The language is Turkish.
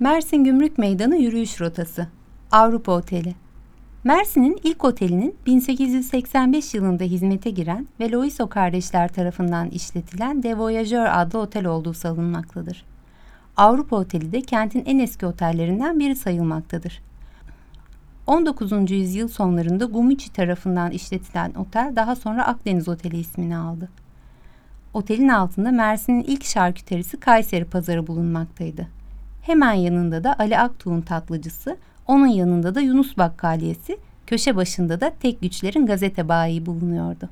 Mersin Gümrük Meydanı yürüyüş rotası. Avrupa Oteli. Mersin'in ilk otelinin 1885 yılında hizmete giren ve Loiso kardeşler tarafından işletilen De Voyageur adlı otel olduğu savunmaktadır. Avrupa Oteli de kentin en eski otellerinden biri sayılmaktadır. 19. yüzyıl sonlarında Gumici tarafından işletilen otel daha sonra Akdeniz Oteli ismini aldı. Otelin altında Mersin'in ilk şarküterisi Kayseri Pazarı bulunmaktaydı. Hemen yanında da Ali Aktuğ'un tatlıcısı, onun yanında da Yunus Bakkaliyesi, köşe başında da tek güçlerin gazete bayi bulunuyordu.